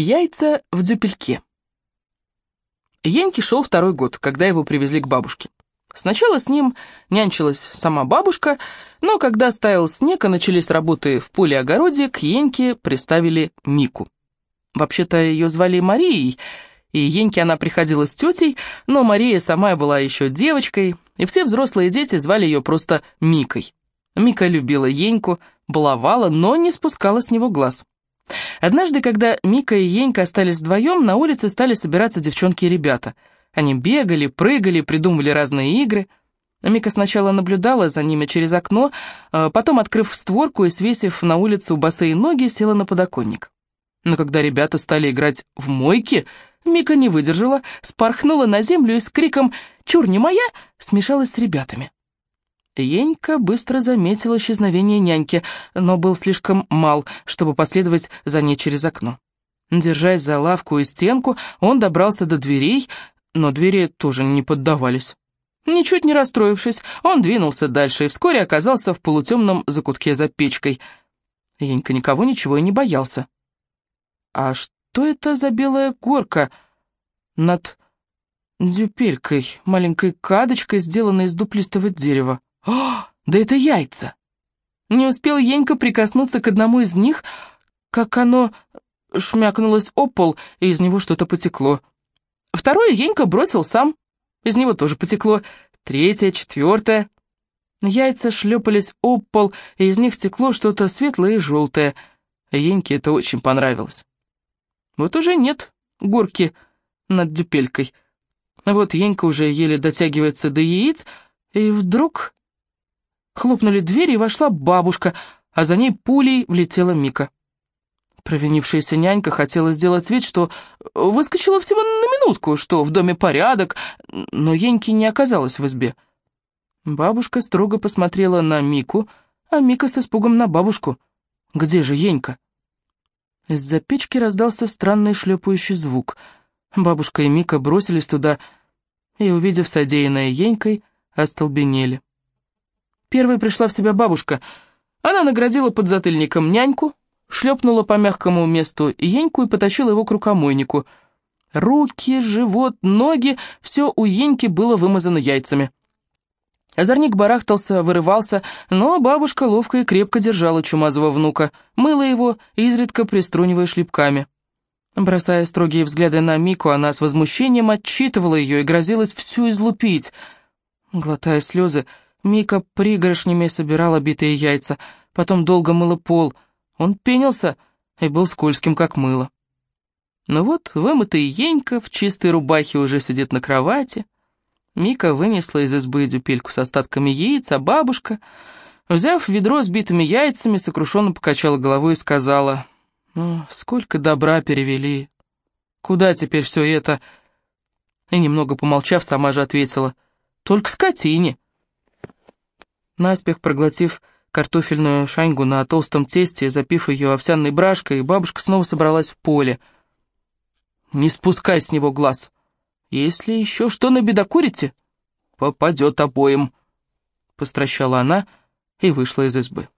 Яйца в дюпельке. Еньке шел второй год, когда его привезли к бабушке. Сначала с ним нянчилась сама бабушка, но когда стаял снег и начались работы в поле-огороде, к Еньке приставили Мику. Вообще-то ее звали Марией, и Еньке она приходила с тетей, но Мария сама была еще девочкой, и все взрослые дети звали ее просто Микой. Мика любила Еньку, баловала, но не спускала с него глаз. Однажды, когда Мика и Енька остались вдвоем, на улице стали собираться девчонки и ребята. Они бегали, прыгали, придумывали разные игры. Мика сначала наблюдала за ними через окно, а потом, открыв створку и свесив на улицу босые ноги, села на подоконник. Но когда ребята стали играть в мойки, Мика не выдержала, спорхнула на землю и с криком «Чур не моя!» смешалась с ребятами. Енька быстро заметил исчезновение няньки, но был слишком мал, чтобы последовать за ней через окно. Держась за лавку и стенку, он добрался до дверей, но двери тоже не поддавались. Ничуть не расстроившись, он двинулся дальше и вскоре оказался в полутемном закутке за печкой. Енька никого ничего и не боялся. «А что это за белая горка над дюпелькой, маленькой кадочкой, сделанной из дуплистого дерева?» «О, да это яйца!» Не успел Енька прикоснуться к одному из них, как оно шмякнулось о пол, и из него что-то потекло. Второе Енька бросил сам, из него тоже потекло. Третье, четвертое. Яйца шлепались об пол, и из них текло что-то светлое и желтое. Еньке это очень понравилось. Вот уже нет горки над дюпелькой. Вот Енька уже еле дотягивается до яиц, и вдруг Хлопнули двери, и вошла бабушка, а за ней пулей влетела Мика. Провинившаяся нянька хотела сделать вид, что выскочила всего на минутку, что в доме порядок, но Еньки не оказалось в избе. Бабушка строго посмотрела на Мику, а Мика с испугом на бабушку. «Где же Енька?» Из-за печки раздался странный шлепающий звук. Бабушка и Мика бросились туда и, увидев содеянное Енькой, остолбенели. Первой пришла в себя бабушка. Она наградила подзатыльником няньку, шлепнула по мягкому месту Еньку и потащила его к рукомойнику. Руки, живот, ноги — все у Еньки было вымазано яйцами. Озорник барахтался, вырывался, но бабушка ловко и крепко держала чумазого внука, мыла его, изредка приструнивая шлепками. Бросая строгие взгляды на Мику, она с возмущением отчитывала ее и грозилась всю излупить. Глотая слезы, Мика пригоршнями собирала битые яйца, потом долго мыла пол. Он пенился и был скользким, как мыло. Но вот вымытый Енька в чистой рубахе уже сидит на кровати. Мика вынесла из избы дюпельку с остатками яиц, а бабушка, взяв ведро с битыми яйцами, сокрушенно покачала головой и сказала, «Ну, сколько добра перевели. Куда теперь все это?» И немного помолчав, сама же ответила, «Только скотине». Наспех проглотив картофельную шаньгу на толстом тесте запив ее овсяной брашкой, бабушка снова собралась в поле. «Не спускай с него глаз. Если еще что набедокурите, попадет обоим», — постращала она и вышла из избы.